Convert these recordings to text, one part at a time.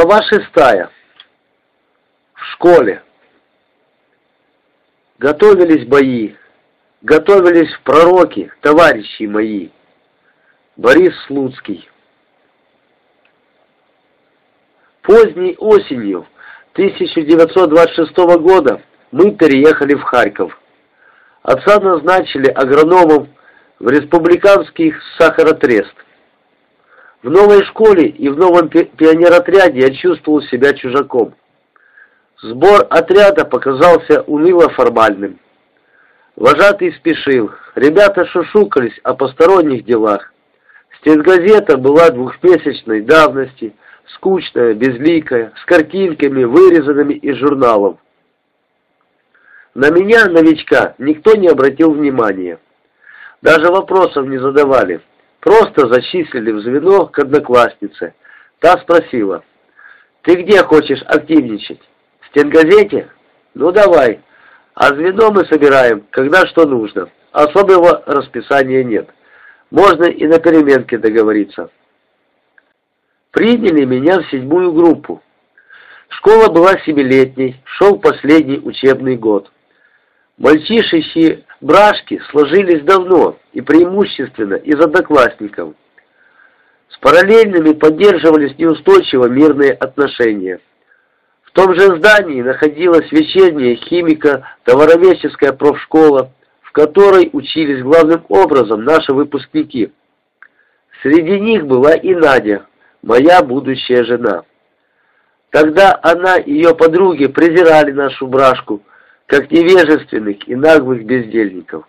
Глава шестая. В школе. Готовились бои, готовились пророки, товарищи мои. Борис Слуцкий. Поздней осенью 1926 года мы переехали в Харьков. Отца назначили агрономом в республиканский сахаротрест. В новой школе и в новом пионеротряде я чувствовал себя чужаком. Сбор отряда показался уныло формальным. Вожатый спешил, ребята шушукались о посторонних делах. Стенгазета была двухмесячной давности, скучная, безликая, с картинками, вырезанными из журналов. На меня, новичка, никто не обратил внимания. Даже вопросов не задавали. Просто зачислили в звено к однокласснице. Та спросила, «Ты где хочешь активничать? В стенгазете? Ну давай. А звено мы собираем, когда что нужно. Особого расписания нет. Можно и на переменке договориться». Приняли меня в седьмую группу. Школа была семилетней, шел последний учебный год. Мальчишечьи брашки сложились давно и преимущественно из одноклассников. С параллельными поддерживались неустойчиво мирные отношения. В том же здании находилась вечерняя химико-товароведческая профшкола, в которой учились главным образом наши выпускники. Среди них была и Надя, моя будущая жена. Тогда она и ее подруги презирали нашу брашку, как невежественных и наглых бездельников.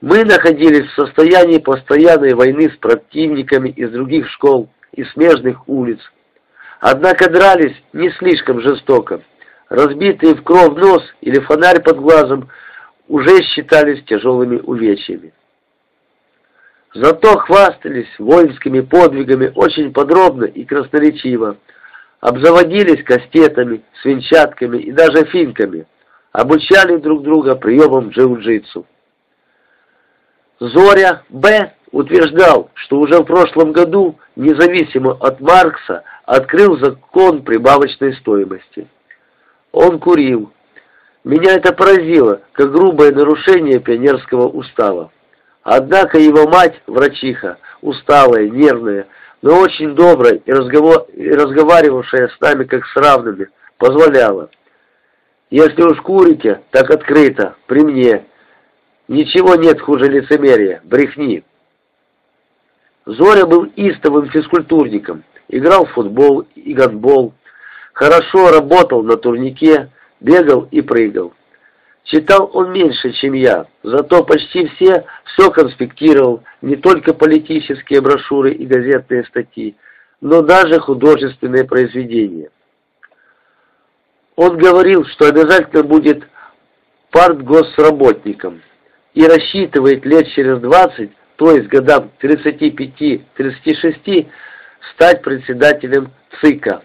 Мы находились в состоянии постоянной войны с противниками из других школ и смежных улиц. Однако дрались не слишком жестоко. Разбитые в кровь нос или фонарь под глазом уже считались тяжелыми увечьями. Зато хвастались воинскими подвигами очень подробно и красноречиво, обзаводились кастетами, свинчатками и даже финками, обучали друг друга приемам джиу-джитсу. Зоря Б. утверждал, что уже в прошлом году, независимо от Маркса, открыл закон прибавочной стоимости. Он курил. Меня это поразило, как грубое нарушение пионерского устава. Однако его мать, врачиха, усталая, нервная, но очень добрая и, разговор... и разговаривавшая с нами как с равными, позволяла. Если уж курите, так открыто, при мне. Ничего нет хуже лицемерия, брехни. Зоря был истовым физкультурником, играл в футбол и гандбол, хорошо работал на турнике, бегал и прыгал. Читал он меньше, чем я, зато почти все все конспектировал, не только политические брошюры и газетные статьи, но даже художественные произведения. Он говорил, что обязательно будет партгосработником и рассчитывает лет через 20, то есть годам 35-36, стать председателем ЦИКа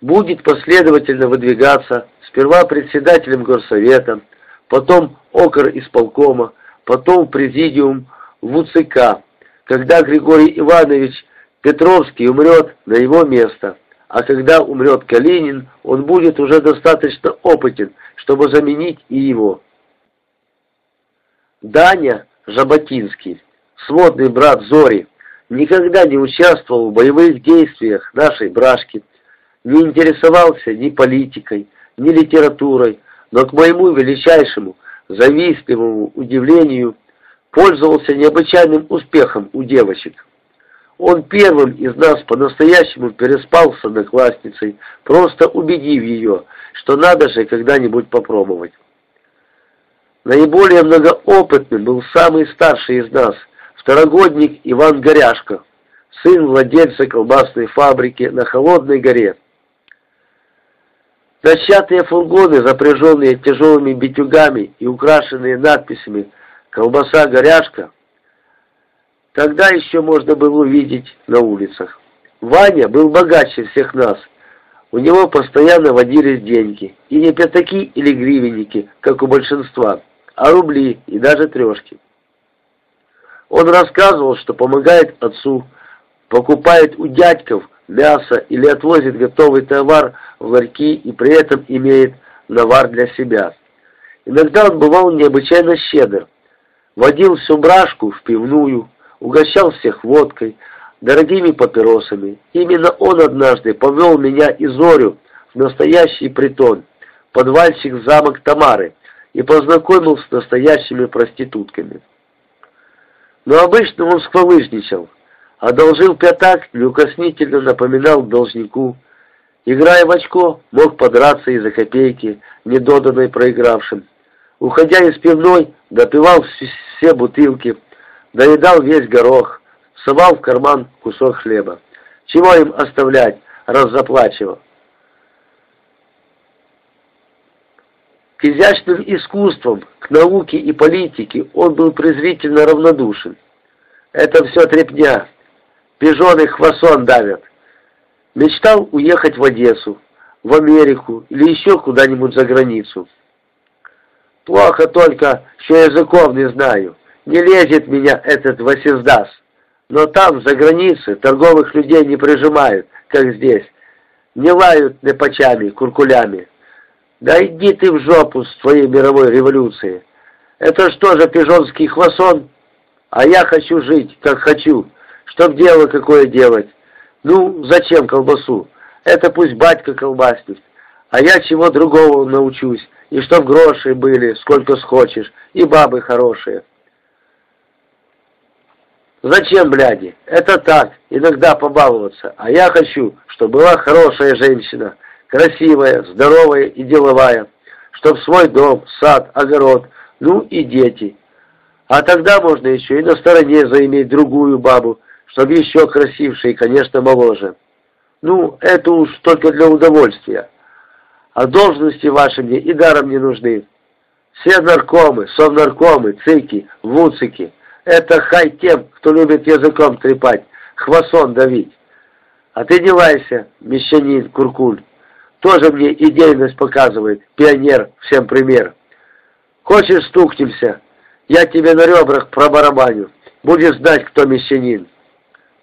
будет последовательно выдвигаться сперва председателем горсовета, потом окр исполкома, потом президиум в УЦК, когда Григорий Иванович Петровский умрет на его место, а когда умрет Калинин, он будет уже достаточно опытен, чтобы заменить и его. Даня Жаботинский, сводный брат Зори, никогда не участвовал в боевых действиях нашей брашки, не интересовался ни политикой, ни литературой, но к моему величайшему, завистливому удивлению пользовался необычайным успехом у девочек. Он первым из нас по-настоящему переспал с одноклассницей, просто убедив ее, что надо же когда-нибудь попробовать. Наиболее многоопытным был самый старший из нас, второгодник Иван Горяшко, сын владельца колбасной фабрики на Холодной горе. Дощатые фургоны, запряженные тяжелыми битюгами и украшенные надписями «Колбаса-горяшка», тогда еще можно было увидеть на улицах. Ваня был богаче всех нас. У него постоянно водились деньги. И не пятаки или гривенники, как у большинства, а рубли и даже трешки. Он рассказывал, что помогает отцу, покупает у дядьков мясо или отвозит готовый товар в ларьки и при этом имеет навар для себя. Иногда он бывал необычайно щедр. Водил всю брашку в пивную, угощал всех водкой, дорогими папиросами. Именно он однажды повел меня и Зорю в настоящий притон, подвальчик замок Тамары, и познакомил с настоящими проститутками. Но обычно он сквалыжничал, одолжил пятак, неукоснительно напоминал должнику, играя в очко, мог подраться из-за копейки, недоданной проигравшим. Уходя из пивной, допивал все бутылки, доедал весь горох, совал в карман кусок хлеба. Чего им оставлять, раз заплачивал? К изящным искусствам, к науке и политике он был презрительно равнодушен. Это все трепня. Пижоны хвосон давят. Мечтал уехать в Одессу, в Америку или еще куда-нибудь за границу. Плохо только, что языков не знаю. Не лезет меня этот Васиздас. Но там, за границей, торговых людей не прижимают, как здесь. Не лают непочами, куркулями. Да иди ты в жопу с твоей мировой революцией. Это что же пижонский хвосон? А я хочу жить, как хочу, чтоб дело какое делать. Ну, зачем колбасу? Это пусть батька колбаснет. А я чего другого научусь, и чтоб гроши были, сколько схочешь, и бабы хорошие. Зачем, бляди? Это так, иногда побаловаться. А я хочу, чтобы была хорошая женщина, красивая, здоровая и деловая, чтоб свой дом, сад, огород, ну и дети. А тогда можно еще и на стороне заиметь другую бабу, чтоб еще красивше и, конечно, моложе. Ну, это уж только для удовольствия. А должности ваши мне и даром не нужны. Все наркомы, совнаркомы, цики, вуцики — это хай тем, кто любит языком трепать, хвосон давить. А ты не лайся, мещанин, куркуль. Тоже мне идейность показывает, пионер, всем пример. Хочешь, стукнемся, я тебе на ребрах пробарабаню, будешь знать, кто мещанин.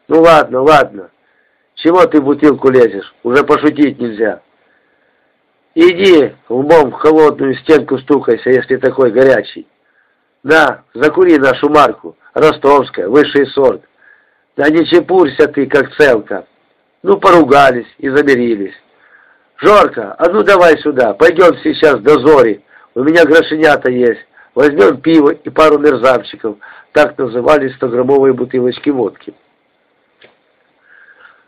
Ну ладно, ладно, чего ты в бутылку лезешь, уже пошутить нельзя. Иди лбом в холодную стенку стукайся, если такой горячий. На, закури нашу марку, ростовская, высший сорт. Да не чепурься ты, как целка. Ну, поругались и замирились. «Жорка, а ну давай сюда, пойдем сейчас до зори, у меня грошенята есть, возьмем пиво и пару мерзавчиков», так назывались 100-граммовые бутылочки водки.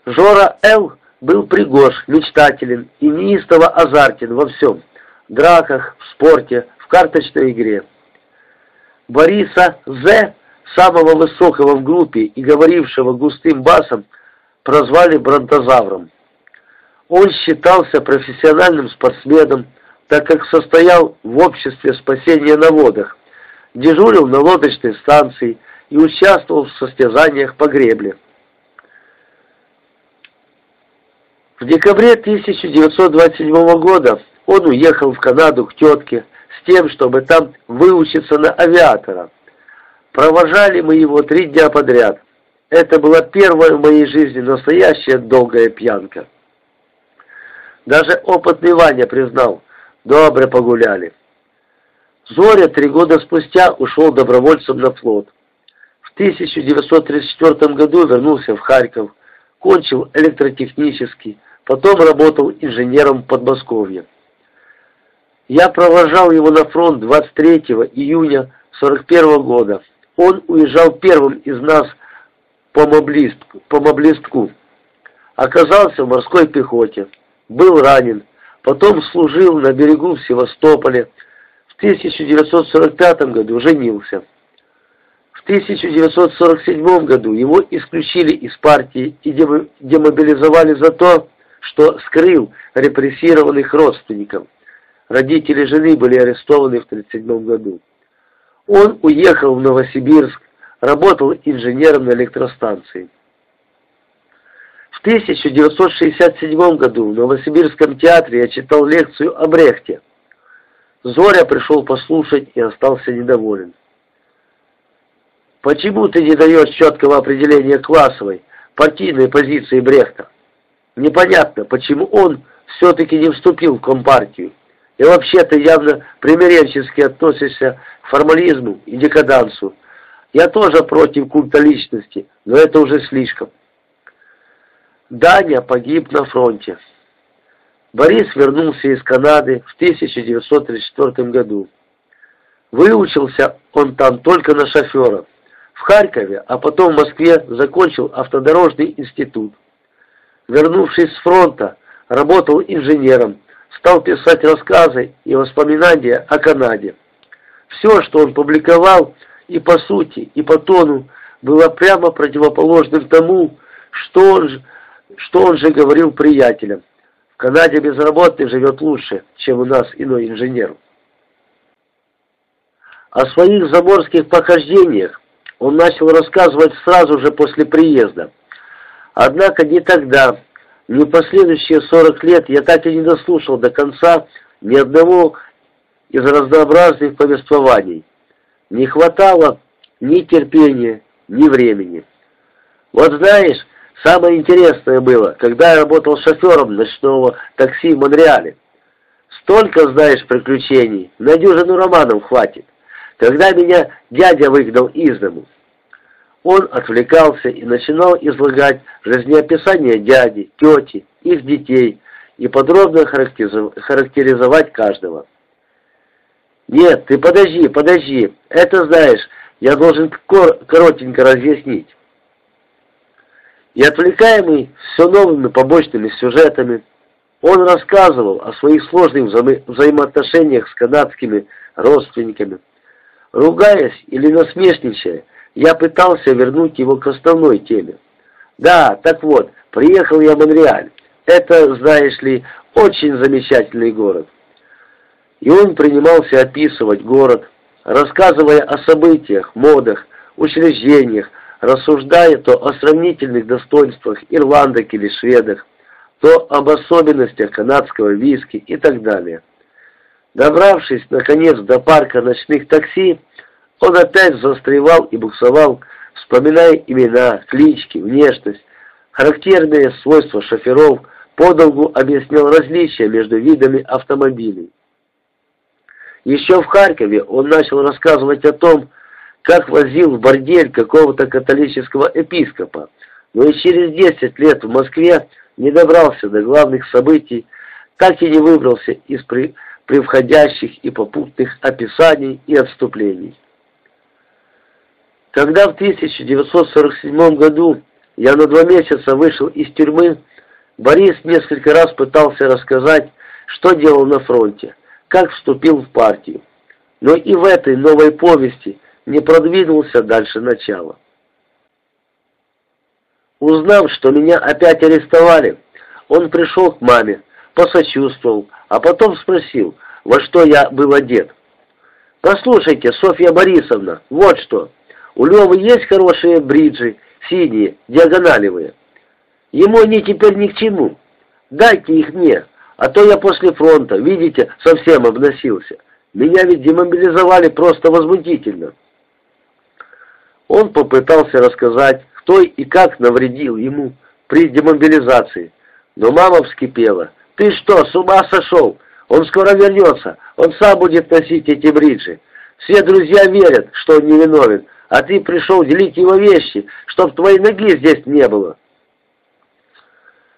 Жора Л. был пригож, мечтателен и неистово азартен во всем, драках, в спорте, в карточной игре. Бориса З., самого высокого в группе и говорившего густым басом, прозвали бронтозавром. Он считался профессиональным спортсменом, так как состоял в обществе спасения на водах, дежурил на лодочной станции и участвовал в состязаниях по гребле. В декабре 1927 года он уехал в Канаду к тетке с тем, чтобы там выучиться на авиатора. Провожали мы его три дня подряд. Это была первая в моей жизни настоящая долгая пьянка. Даже опытный Ваня признал, добре погуляли. Зоря три года спустя ушел добровольцем на флот. В 1934 году вернулся в Харьков, кончил электротехнический, потом работал инженером в Подмосковье. Я провожал его на фронт 23 июня 41 года. Он уезжал первым из нас по моблистку, по моблистку. Оказался в морской пехоте был ранен, потом служил на берегу в Севастополе, в 1945 году женился. В 1947 году его исключили из партии и демобилизовали за то, что скрыл репрессированных родственников. Родители жены были арестованы в 1937 году. Он уехал в Новосибирск, работал инженером на электростанции. В 1967 году в Новосибирском театре я читал лекцию о Брехте. Зоря пришел послушать и остался недоволен. «Почему ты не даешь четкого определения классовой, партийной позиции Брехта?» Непонятно, почему он все-таки не вступил в Компартию. И вообще ты явно примиренчески относишься к формализму и декадансу. Я тоже против культа личности, но это уже слишком. Даня погиб на фронте. Борис вернулся из Канады в 1934 году. Выучился он там только на шофера. В Харькове, а потом в Москве закончил автодорожный институт. Вернувшись с фронта, работал инженером, стал писать рассказы и воспоминания о Канаде. Все, что он публиковал, и по сути, и по тону, было прямо противоположным тому, что он, что он же говорил приятелям. В Канаде безработный живет лучше, чем у нас иной инженер. О своих заморских похождениях он начал рассказывать сразу же после приезда. Однако не тогда, ни последующие 40 лет я так и не дослушал до конца ни одного из разнообразных повествований. Не хватало ни терпения, ни времени. Вот знаешь, самое интересное было, когда я работал шофером ночного такси в Монреале. Столько знаешь приключений, на дюжину романов хватит. Когда меня дядя выгнал из дому, он отвлекался и начинал излагать жизнеописание дяди, тети, их детей и подробно характеризовать каждого. «Нет, ты подожди, подожди, это знаешь, я должен кор коротенько разъяснить». И отвлекаемый все новыми побочными сюжетами, он рассказывал о своих сложных вза взаимоотношениях с канадскими родственниками, Ругаясь или насмешничая, я пытался вернуть его к основной теме. Да, так вот, приехал я в Монреаль. Это, знаешь ли, очень замечательный город. И он принимался описывать город, рассказывая о событиях, модах, учреждениях, рассуждая то о сравнительных достоинствах ирландок или шведах, то об особенностях канадского виски и так далее. Добравшись, наконец, до парка ночных такси, он опять застревал и буксовал, вспоминая имена, клички, внешность, характерные свойства шоферов, подолгу объяснял различия между видами автомобилей. Еще в Харькове он начал рассказывать о том, как возил в бордель какого-то католического епископа, но и через 10 лет в Москве не добрался до главных событий, так и не выбрался из превходящих и попутных описаний и отступлений. Когда в 1947 году я на два месяца вышел из тюрьмы, Борис несколько раз пытался рассказать, что делал на фронте, как вступил в партию. Но и в этой новой повести не продвинулся дальше начала. Узнав, что меня опять арестовали, он пришел к маме, посочувствовал, а потом спросил, во что я был одет. «Послушайте, Софья Борисовна, вот что. У Левы есть хорошие бриджи, синие, диагоналевые. Ему они теперь ни к чему. Дайте их мне, а то я после фронта, видите, совсем обносился. Меня ведь демобилизовали просто возмутительно». Он попытался рассказать, кто и как навредил ему при демобилизации, но мама вскипела. «Ты что, с ума сошел? Он скоро вернется, он сам будет носить эти бриджи. Все друзья верят, что он невиновен, а ты пришел делить его вещи, чтоб твоей ноги здесь не было».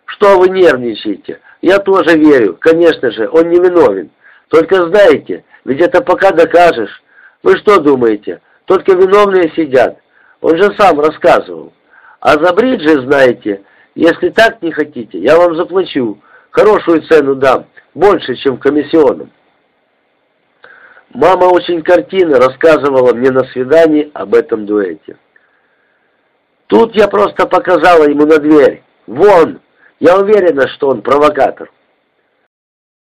«Что вы нервничаете? Я тоже верю, конечно же, он невиновен. Только знаете, ведь это пока докажешь. Вы что думаете, только виновные сидят? Он же сам рассказывал. А за бриджи, знаете, если так не хотите, я вам заплачу, хорошую цену дам, больше, чем в комиссионном. Мама очень картинно рассказывала мне на свидании об этом дуэте. Тут я просто показала ему на дверь. Вон! Я уверена, что он провокатор.